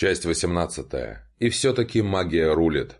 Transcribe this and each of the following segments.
Часть 18. И все-таки магия рулит.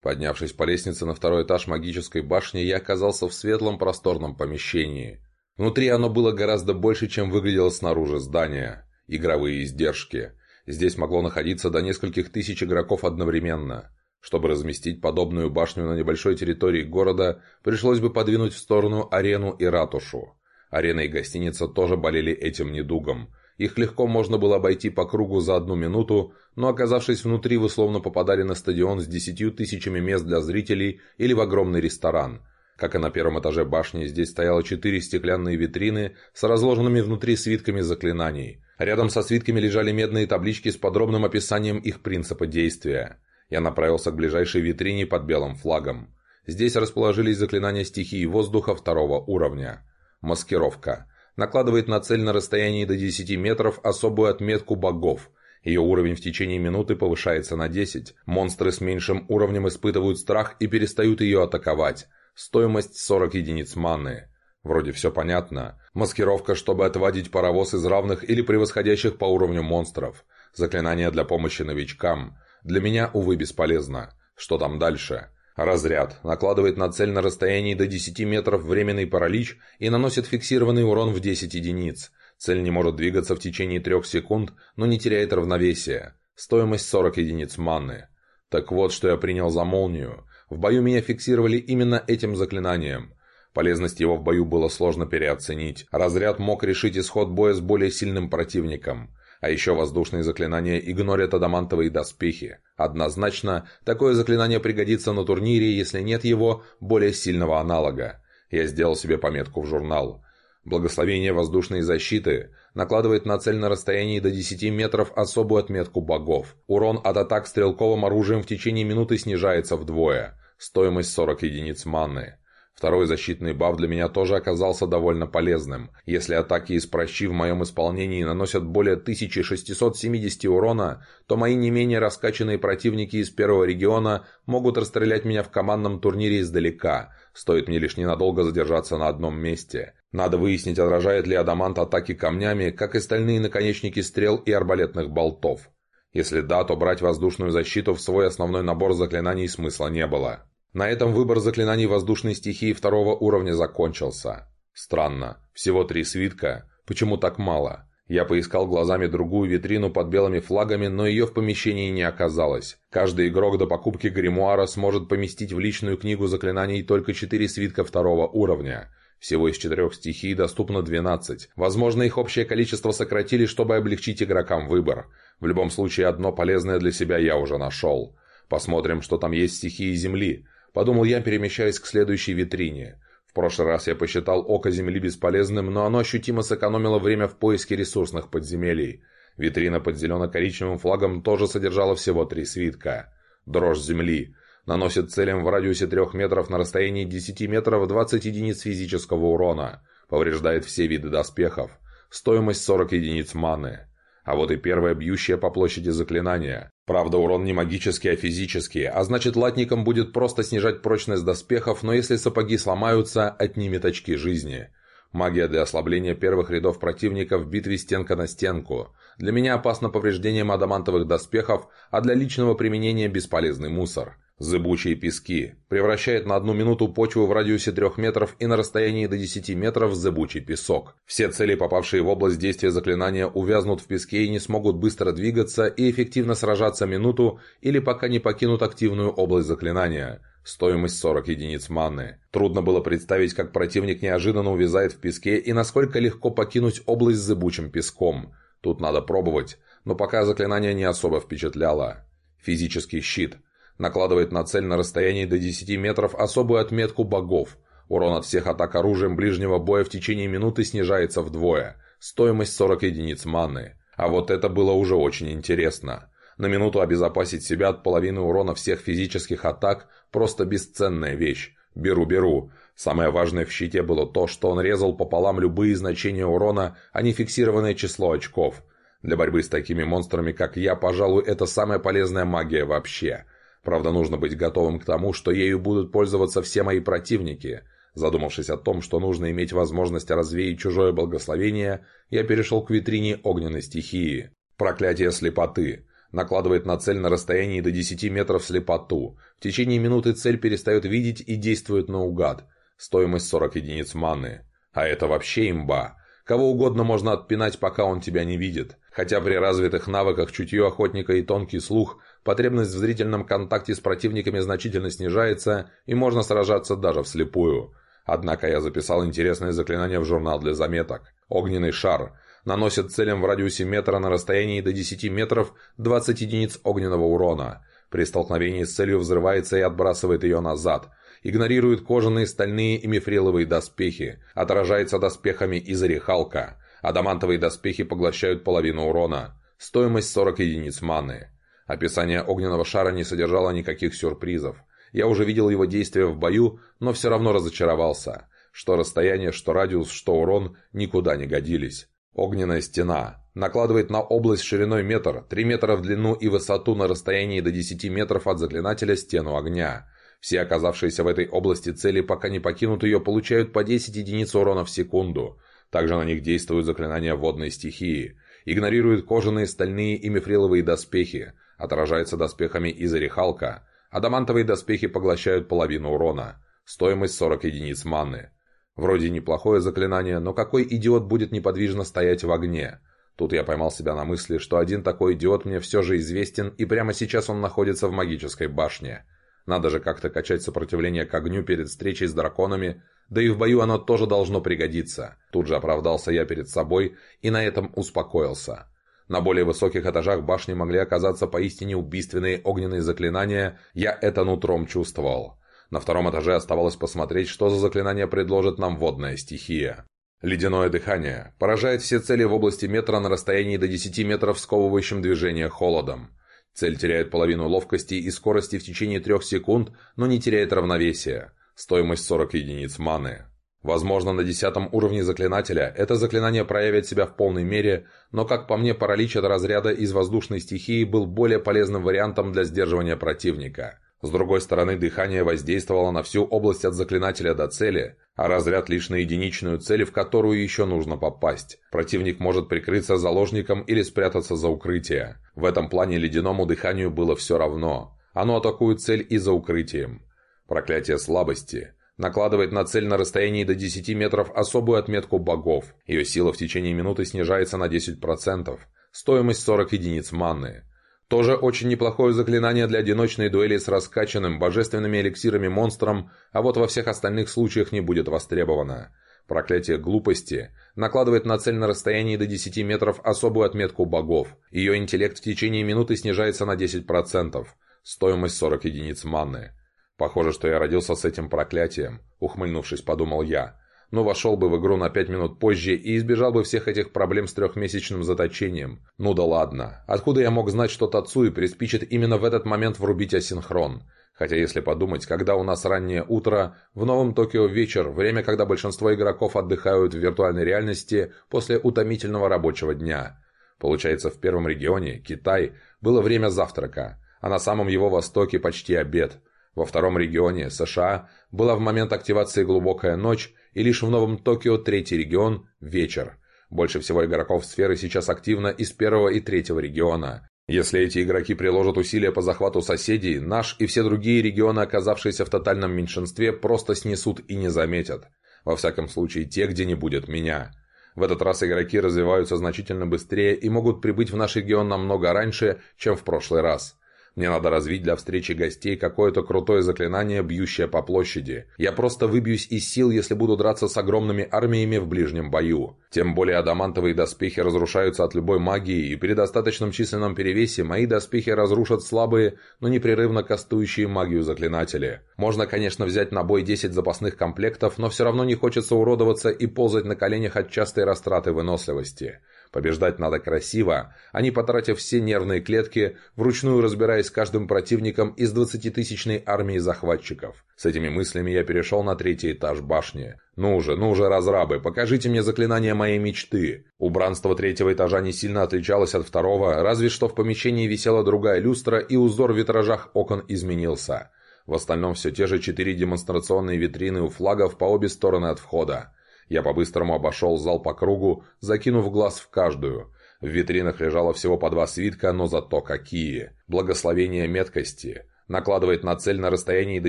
Поднявшись по лестнице на второй этаж магической башни, я оказался в светлом просторном помещении. Внутри оно было гораздо больше, чем выглядело снаружи здания. Игровые издержки. Здесь могло находиться до нескольких тысяч игроков одновременно. Чтобы разместить подобную башню на небольшой территории города, пришлось бы подвинуть в сторону арену и ратушу. Арена и гостиница тоже болели этим недугом – их легко можно было обойти по кругу за одну минуту, но оказавшись внутри, вы словно попадали на стадион с десятью тысячами мест для зрителей или в огромный ресторан. Как и на первом этаже башни, здесь стояло четыре стеклянные витрины с разложенными внутри свитками заклинаний. Рядом со свитками лежали медные таблички с подробным описанием их принципа действия. Я направился к ближайшей витрине под белым флагом. Здесь расположились заклинания стихии воздуха второго уровня. Маскировка накладывает на цель на расстоянии до 10 метров особую отметку богов. Ее уровень в течение минуты повышается на 10. Монстры с меньшим уровнем испытывают страх и перестают ее атаковать. Стоимость 40 единиц маны. Вроде все понятно. Маскировка, чтобы отводить паровоз из равных или превосходящих по уровню монстров. Заклинание для помощи новичкам. Для меня, увы, бесполезно. Что там дальше? Разряд. Накладывает на цель на расстоянии до 10 метров временный паралич и наносит фиксированный урон в 10 единиц. Цель не может двигаться в течение 3 секунд, но не теряет равновесия. Стоимость 40 единиц маны. Так вот, что я принял за молнию. В бою меня фиксировали именно этим заклинанием. Полезность его в бою было сложно переоценить. Разряд мог решить исход боя с более сильным противником. А еще воздушные заклинания игнорят адамантовые доспехи. Однозначно, такое заклинание пригодится на турнире, если нет его более сильного аналога. Я сделал себе пометку в журнал. Благословение воздушной защиты накладывает на цель на расстоянии до 10 метров особую отметку богов. Урон от атак стрелковым оружием в течение минуты снижается вдвое. Стоимость 40 единиц маны. Второй защитный баф для меня тоже оказался довольно полезным. Если атаки из прощи в моем исполнении наносят более 1670 урона, то мои не менее раскачанные противники из первого региона могут расстрелять меня в командном турнире издалека, стоит мне лишь ненадолго задержаться на одном месте. Надо выяснить, отражает ли адамант атаки камнями, как и стальные наконечники стрел и арбалетных болтов. Если да, то брать воздушную защиту в свой основной набор заклинаний смысла не было. На этом выбор заклинаний воздушной стихии второго уровня закончился. Странно. Всего три свитка. Почему так мало? Я поискал глазами другую витрину под белыми флагами, но ее в помещении не оказалось. Каждый игрок до покупки гримуара сможет поместить в личную книгу заклинаний только четыре свитка второго уровня. Всего из четырех стихий доступно 12. Возможно, их общее количество сократили, чтобы облегчить игрокам выбор. В любом случае, одно полезное для себя я уже нашел. Посмотрим, что там есть стихии Земли. Подумал я, перемещаясь к следующей витрине. В прошлый раз я посчитал Око Земли бесполезным, но оно ощутимо сэкономило время в поиске ресурсных подземелий. Витрина под зелено-коричневым флагом тоже содержала всего три свитка. Дрожь Земли. Наносит целям в радиусе трех метров на расстоянии 10 метров 20 единиц физического урона. Повреждает все виды доспехов. Стоимость 40 единиц маны. А вот и первое бьющее по площади заклинание. Правда, урон не магический, а физический, а значит латникам будет просто снижать прочность доспехов, но если сапоги сломаются, отнимет очки жизни. Магия для ослабления первых рядов противника в битве стенка на стенку. Для меня опасно повреждением адамантовых доспехов, а для личного применения бесполезный мусор. Зыбучие пески. Превращает на одну минуту почву в радиусе 3 метров и на расстоянии до 10 метров зыбучий песок. Все цели, попавшие в область действия заклинания, увязнут в песке и не смогут быстро двигаться и эффективно сражаться минуту или пока не покинут активную область заклинания. Стоимость 40 единиц маны. Трудно было представить, как противник неожиданно увязает в песке и насколько легко покинуть область с зыбучим песком. Тут надо пробовать, но пока заклинание не особо впечатляло. Физический щит – накладывает на цель на расстоянии до 10 метров особую отметку богов. Урон от всех атак оружием ближнего боя в течение минуты снижается вдвое. Стоимость 40 единиц маны. А вот это было уже очень интересно. На минуту обезопасить себя от половины урона всех физических атак – просто бесценная вещь. Беру, беру. Самое важное в щите было то, что он резал пополам любые значения урона, а не фиксированное число очков. Для борьбы с такими монстрами, как я, пожалуй, это самая полезная магия вообще – Правда, нужно быть готовым к тому, что ею будут пользоваться все мои противники. Задумавшись о том, что нужно иметь возможность развеять чужое благословение, я перешел к витрине огненной стихии. Проклятие слепоты. Накладывает на цель на расстоянии до 10 метров слепоту. В течение минуты цель перестает видеть и действует наугад. Стоимость 40 единиц маны. А это вообще имба. Кого угодно можно отпинать, пока он тебя не видит. Хотя при развитых навыках чутье охотника и тонкий слух, потребность в зрительном контакте с противниками значительно снижается, и можно сражаться даже вслепую. Однако я записал интересное заклинание в журнал для заметок. Огненный шар. Наносит целям в радиусе метра на расстоянии до 10 метров 20 единиц огненного урона. При столкновении с целью взрывается и отбрасывает ее назад. Игнорирует кожаные, стальные и мифриловые доспехи. Отражается доспехами из орехалка. Адамантовые доспехи поглощают половину урона. Стоимость 40 единиц маны. Описание огненного шара не содержало никаких сюрпризов. Я уже видел его действия в бою, но все равно разочаровался. Что расстояние, что радиус, что урон никуда не годились. Огненная стена. Накладывает на область шириной метр, 3 метра в длину и высоту на расстоянии до 10 метров от заклинателя стену огня. Все оказавшиеся в этой области цели, пока не покинут ее, получают по 10 единиц урона в секунду. Также на них действуют заклинания водной стихии. Игнорируют кожаные, стальные и мифриловые доспехи. Отражается доспехами из орехалка. Адамантовые доспехи поглощают половину урона. Стоимость 40 единиц маны. Вроде неплохое заклинание, но какой идиот будет неподвижно стоять в огне? Тут я поймал себя на мысли, что один такой идиот мне все же известен, и прямо сейчас он находится в магической башне. Надо же как-то качать сопротивление к огню перед встречей с драконами, да и в бою оно тоже должно пригодиться. Тут же оправдался я перед собой и на этом успокоился. На более высоких этажах башни могли оказаться поистине убийственные огненные заклинания, я это нутром чувствовал. На втором этаже оставалось посмотреть, что за заклинание предложит нам водная стихия. Ледяное дыхание. Поражает все цели в области метра на расстоянии до 10 метров сковывающим движение холодом. Цель теряет половину ловкости и скорости в течение трех секунд, но не теряет равновесия. Стоимость 40 единиц маны. Возможно, на десятом уровне заклинателя это заклинание проявит себя в полной мере, но, как по мне, паралич от разряда из воздушной стихии был более полезным вариантом для сдерживания противника. С другой стороны, дыхание воздействовало на всю область от заклинателя до цели, а разряд лишь на единичную цель, в которую еще нужно попасть. Противник может прикрыться заложником или спрятаться за укрытие. В этом плане ледяному дыханию было все равно. Оно атакует цель и за укрытием. Проклятие слабости. Накладывает на цель на расстоянии до 10 метров особую отметку богов. Ее сила в течение минуты снижается на 10%. Стоимость 40 единиц манны. Тоже очень неплохое заклинание для одиночной дуэли с раскачанным божественными эликсирами монстром, а вот во всех остальных случаях не будет востребовано. Проклятие глупости накладывает на цель на расстоянии до 10 метров особую отметку богов. Ее интеллект в течение минуты снижается на 10%. Стоимость 40 единиц маны. Похоже, что я родился с этим проклятием, ухмыльнувшись, подумал я но вошел бы в игру на пять минут позже и избежал бы всех этих проблем с трехмесячным заточением. Ну да ладно. Откуда я мог знать, что Тацуи приспичит именно в этот момент врубить асинхрон? Хотя если подумать, когда у нас раннее утро, в Новом Токио вечер, время, когда большинство игроков отдыхают в виртуальной реальности после утомительного рабочего дня. Получается, в первом регионе, Китай, было время завтрака, а на самом его востоке почти обед. Во втором регионе, США, была в момент активации глубокая ночь, и лишь в Новом Токио третий регион – вечер. Больше всего игроков сферы сейчас активно из первого и третьего региона. Если эти игроки приложат усилия по захвату соседей, наш и все другие регионы, оказавшиеся в тотальном меньшинстве, просто снесут и не заметят. Во всяком случае, те, где не будет меня. В этот раз игроки развиваются значительно быстрее и могут прибыть в наш регион намного раньше, чем в прошлый раз. Мне надо развить для встречи гостей какое-то крутое заклинание, бьющее по площади. Я просто выбьюсь из сил, если буду драться с огромными армиями в ближнем бою. Тем более адамантовые доспехи разрушаются от любой магии, и при достаточном численном перевесе мои доспехи разрушат слабые, но непрерывно кастующие магию заклинатели. Можно, конечно, взять на бой 10 запасных комплектов, но все равно не хочется уродоваться и ползать на коленях от частой растраты выносливости. Побеждать надо красиво, а не потратив все нервные клетки, вручную разбираясь с каждым противником из двадцатитысячной армии захватчиков. С этими мыслями я перешел на третий этаж башни. «Ну же, ну же, разрабы, покажите мне заклинание моей мечты!» Убранство третьего этажа не сильно отличалось от второго, разве что в помещении висела другая люстра и узор в витражах окон изменился. В остальном все те же четыре демонстрационные витрины у флагов по обе стороны от входа. Я по-быстрому обошел зал по кругу, закинув глаз в каждую. В витринах лежало всего по два свитка, но зато какие. Благословение меткости. Накладывает на цель на расстоянии до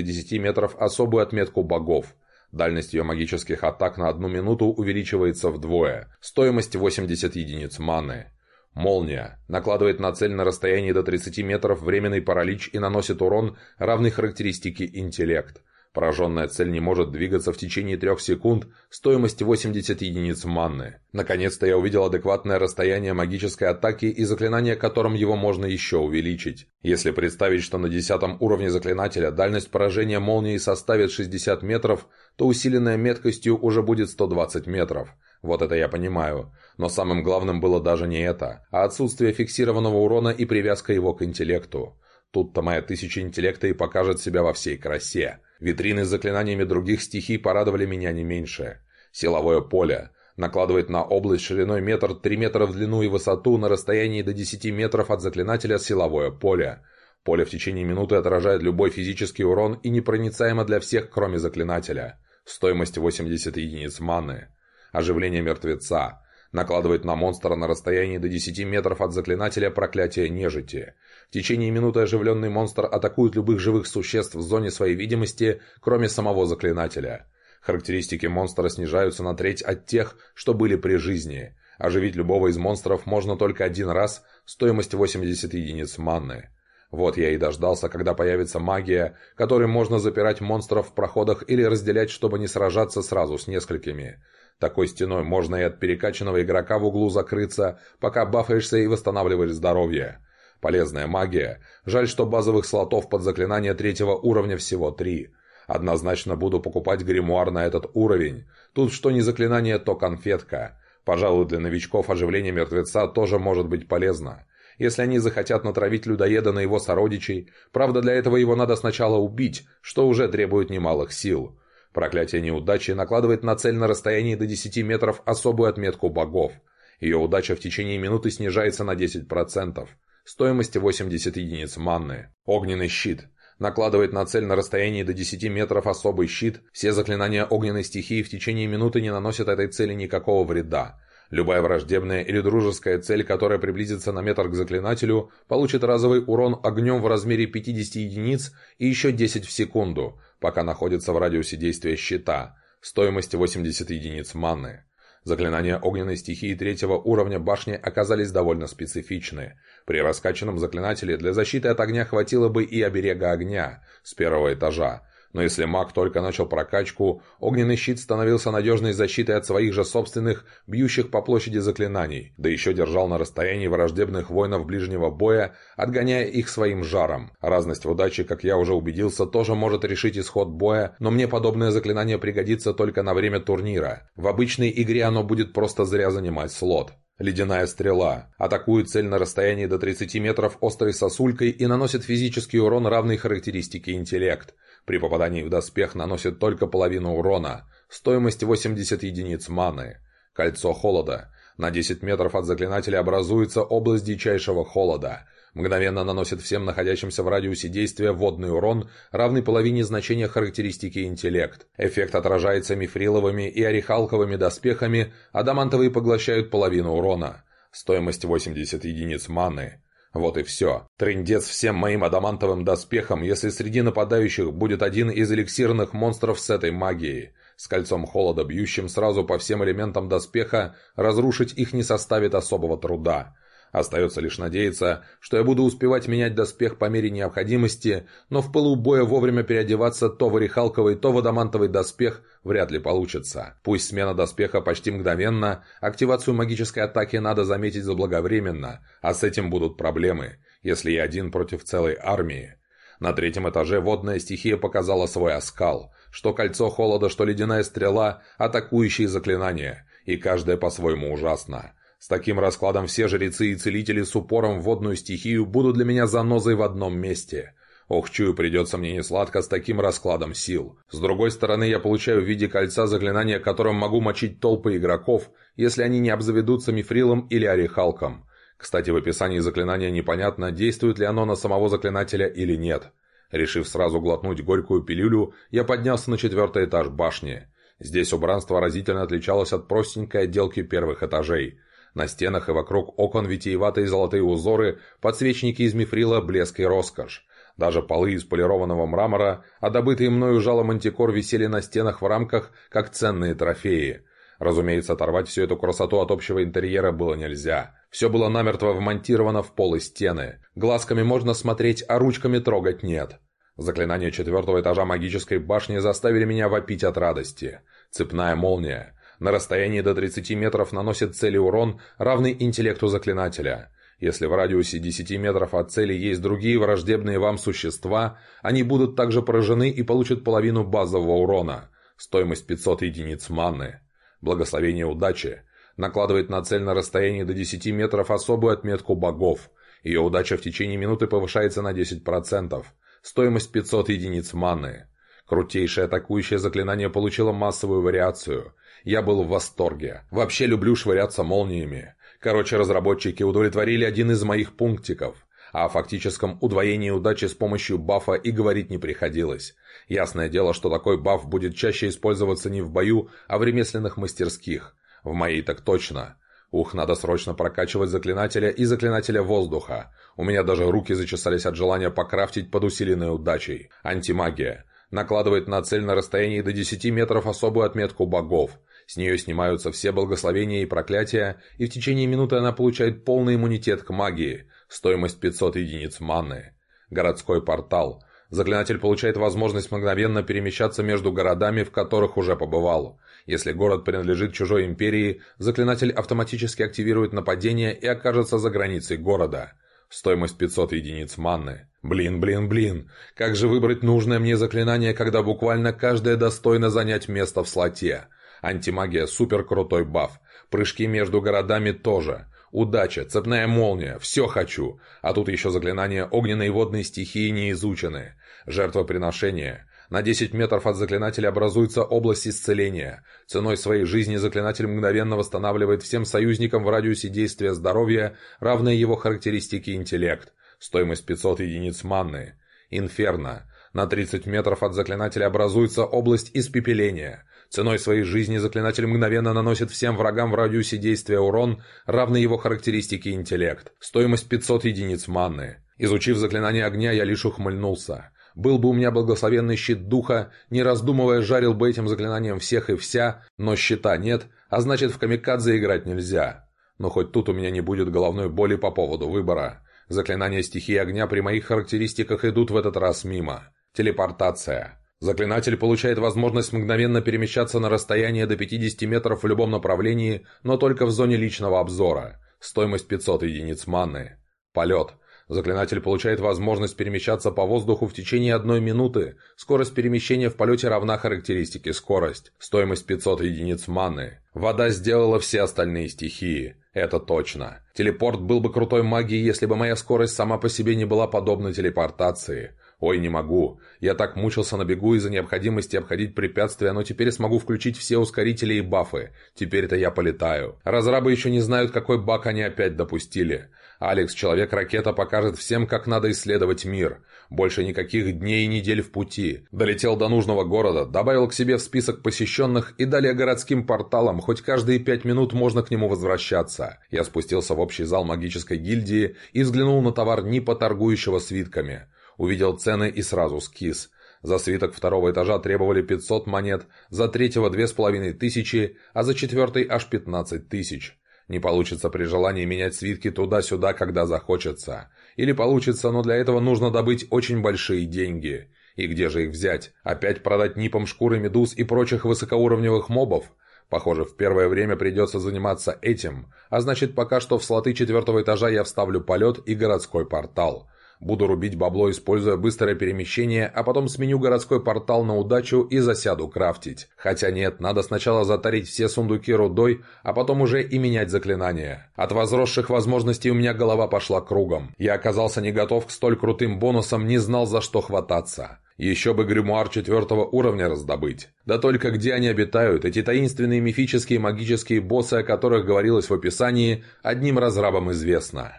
10 метров особую отметку богов. Дальность ее магических атак на одну минуту увеличивается вдвое. Стоимость 80 единиц маны. Молния. Накладывает на цель на расстоянии до 30 метров временный паралич и наносит урон, равный характеристике интеллект. Пораженная цель не может двигаться в течение трех секунд, стоимость 80 единиц манны. Наконец-то я увидел адекватное расстояние магической атаки и заклинание, которым его можно еще увеличить. Если представить, что на 10 уровне заклинателя дальность поражения молнии составит 60 метров, то усиленная меткостью уже будет 120 метров. Вот это я понимаю. Но самым главным было даже не это, а отсутствие фиксированного урона и привязка его к интеллекту. Тут-то моя тысяча интеллекта и покажет себя во всей красе. Витрины с заклинаниями других стихий порадовали меня не меньше. Силовое поле. Накладывает на область шириной метр 3 метра в длину и высоту на расстоянии до 10 метров от заклинателя силовое поле. Поле в течение минуты отражает любой физический урон и непроницаемо для всех, кроме заклинателя. Стоимость 80 единиц маны. Оживление мертвеца накладывает на монстра на расстоянии до 10 метров от заклинателя проклятие нежити. В течение минуты оживленный монстр атакует любых живых существ в зоне своей видимости, кроме самого заклинателя. Характеристики монстра снижаются на треть от тех, что были при жизни. Оживить любого из монстров можно только один раз, стоимость 80 единиц манны. Вот я и дождался, когда появится магия, которой можно запирать монстров в проходах или разделять, чтобы не сражаться сразу с несколькими. Такой стеной можно и от перекачанного игрока в углу закрыться, пока бафаешься и восстанавливаешь здоровье. Полезная магия. Жаль, что базовых слотов под заклинание третьего уровня всего три. Однозначно буду покупать гримуар на этот уровень. Тут что не заклинание, то конфетка. Пожалуй, для новичков оживление мертвеца тоже может быть полезно. Если они захотят натравить людоеда на его сородичей, правда для этого его надо сначала убить, что уже требует немалых сил. Проклятие неудачи накладывает на цель на расстоянии до 10 метров особую отметку богов. Ее удача в течение минуты снижается на 10%. Стоимость 80 единиц манны. Огненный щит. Накладывает на цель на расстоянии до 10 метров особый щит. Все заклинания огненной стихии в течение минуты не наносят этой цели никакого вреда. Любая враждебная или дружеская цель, которая приблизится на метр к заклинателю, получит разовый урон огнем в размере 50 единиц и еще 10 в секунду, пока находится в радиусе действия щита. Стоимость 80 единиц маны. Заклинания огненной стихии третьего уровня башни оказались довольно специфичны. При раскачанном заклинателе для защиты от огня хватило бы и оберега огня с первого этажа, но если маг только начал прокачку, огненный щит становился надежной защитой от своих же собственных, бьющих по площади заклинаний, да еще держал на расстоянии враждебных воинов ближнего боя, отгоняя их своим жаром. Разность в удаче, как я уже убедился, тоже может решить исход боя, но мне подобное заклинание пригодится только на время турнира. В обычной игре оно будет просто зря занимать слот. Ледяная стрела. Атакует цель на расстоянии до 30 метров острой сосулькой и наносит физический урон равной характеристике интеллект. При попадании в доспех наносит только половину урона. Стоимость 80 единиц маны. Кольцо холода. На 10 метров от заклинателя образуется область дичайшего холода. Мгновенно наносит всем находящимся в радиусе действия водный урон, равный половине значения характеристики интеллект. Эффект отражается мифриловыми и орехалковыми доспехами, а дамантовые поглощают половину урона. Стоимость 80 единиц маны. Вот и все. Трындец всем моим адамантовым доспехам, если среди нападающих будет один из эликсирных монстров с этой магией. С кольцом холода, бьющим сразу по всем элементам доспеха, разрушить их не составит особого труда. Остается лишь надеяться, что я буду успевать менять доспех по мере необходимости, но в пылу вовремя переодеваться то в орехалковый, то в адамантовый доспех вряд ли получится. Пусть смена доспеха почти мгновенно, активацию магической атаки надо заметить заблаговременно, а с этим будут проблемы, если я один против целой армии. На третьем этаже водная стихия показала свой оскал, что кольцо холода, что ледяная стрела, атакующие заклинания, и каждая по-своему ужасно. С таким раскладом все жрецы и целители с упором в водную стихию будут для меня занозой в одном месте. Ох, чую, придется мне несладко с таким раскладом сил. С другой стороны, я получаю в виде кольца заклинание, которым могу мочить толпы игроков, если они не обзаведутся мифрилом или орехалком. Кстати, в описании заклинания непонятно, действует ли оно на самого заклинателя или нет. Решив сразу глотнуть горькую пилюлю, я поднялся на четвертый этаж башни. Здесь убранство разительно отличалось от простенькой отделки первых этажей – На стенах и вокруг окон витиеватые золотые узоры, подсвечники из мифрила, блеск и роскошь. Даже полы из полированного мрамора, а добытые мною жало мантикор висели на стенах в рамках, как ценные трофеи. Разумеется, оторвать всю эту красоту от общего интерьера было нельзя. Все было намертво вмонтировано в пол и стены. Глазками можно смотреть, а ручками трогать нет. Заклинания четвертого этажа магической башни заставили меня вопить от радости. Цепная молния. На расстоянии до 30 метров наносит цели урон, равный интеллекту заклинателя. Если в радиусе 10 метров от цели есть другие враждебные вам существа, они будут также поражены и получат половину базового урона. Стоимость 500 единиц маны. Благословение удачи. Накладывает на цель на расстоянии до 10 метров особую отметку богов. Ее удача в течение минуты повышается на 10%. Стоимость 500 единиц маны. Крутейшее атакующее заклинание получило массовую вариацию. Я был в восторге. Вообще люблю швыряться молниями. Короче, разработчики удовлетворили один из моих пунктиков. О фактическом удвоении удачи с помощью бафа и говорить не приходилось. Ясное дело, что такой баф будет чаще использоваться не в бою, а в ремесленных мастерских. В моей так точно. Ух, надо срочно прокачивать заклинателя и заклинателя воздуха. У меня даже руки зачесались от желания покрафтить под усиленной удачей. Антимагия. Накладывает на цель на расстоянии до 10 метров особую отметку богов. С нее снимаются все благословения и проклятия, и в течение минуты она получает полный иммунитет к магии, стоимость 500 единиц маны. Городской портал. Заклинатель получает возможность мгновенно перемещаться между городами, в которых уже побывал. Если город принадлежит чужой империи, заклинатель автоматически активирует нападение и окажется за границей города. Стоимость 500 единиц маны. Блин, блин, блин. Как же выбрать нужное мне заклинание, когда буквально каждое достойно занять место в слоте? Антимагия – супер крутой баф. Прыжки между городами тоже. Удача, цепная молния, все хочу. А тут еще заклинания огненной и водной стихии не изучены. Жертвоприношение. На 10 метров от заклинателя образуется область исцеления. Ценой своей жизни заклинатель мгновенно восстанавливает всем союзникам в радиусе действия здоровья, равные его характеристике интеллект. Стоимость 500 единиц манны. Инферно. На 30 метров от заклинателя образуется область испепеления. Ценой своей жизни заклинатель мгновенно наносит всем врагам в радиусе действия урон, равный его характеристике интеллект. Стоимость 500 единиц манны. Изучив заклинание огня, я лишь ухмыльнулся. Был бы у меня благословенный щит духа, не раздумывая, жарил бы этим заклинанием всех и вся, но щита нет, а значит в камикадзе играть нельзя. Но хоть тут у меня не будет головной боли по поводу выбора. Заклинания стихии огня при моих характеристиках идут в этот раз мимо. Телепортация. Заклинатель получает возможность мгновенно перемещаться на расстояние до 50 метров в любом направлении, но только в зоне личного обзора. Стоимость 500 единиц маны. Полет. Заклинатель получает возможность перемещаться по воздуху в течение одной минуты. Скорость перемещения в полете равна характеристике скорость. Стоимость 500 единиц маны. Вода сделала все остальные стихии. Это точно. Телепорт был бы крутой магией, если бы моя скорость сама по себе не была подобна телепортации. «Ой, не могу. Я так мучился на бегу из-за необходимости обходить препятствия, но теперь смогу включить все ускорители и бафы. Теперь-то я полетаю. Разрабы еще не знают, какой баг они опять допустили. Алекс, Человек-ракета, покажет всем, как надо исследовать мир. Больше никаких дней и недель в пути. Долетел до нужного города, добавил к себе в список посещенных и далее городским порталом, хоть каждые пять минут можно к нему возвращаться. Я спустился в общий зал магической гильдии и взглянул на товар Нипа, торгующего свитками. Увидел цены и сразу скис. За свиток второго этажа требовали 500 монет, за третьего тысячи, а за четвертый аж 15 тысяч. Не получится при желании менять свитки туда-сюда, когда захочется. Или получится, но для этого нужно добыть очень большие деньги. И где же их взять? Опять продать нипам шкуры медуз и прочих высокоуровневых мобов? Похоже, в первое время придется заниматься этим, а значит пока что в слоты четвертого этажа я вставлю полет и городской портал. Буду рубить бабло, используя быстрое перемещение, а потом сменю городской портал на удачу и засяду крафтить. Хотя нет, надо сначала затарить все сундуки рудой, а потом уже и менять заклинания. От возросших возможностей у меня голова пошла кругом. Я оказался не готов к столь крутым бонусам, не знал за что хвататься. Еще бы гримуар четвертого уровня раздобыть. Да только где они обитают, эти таинственные мифические магические боссы, о которых говорилось в описании, одним разрабам известно.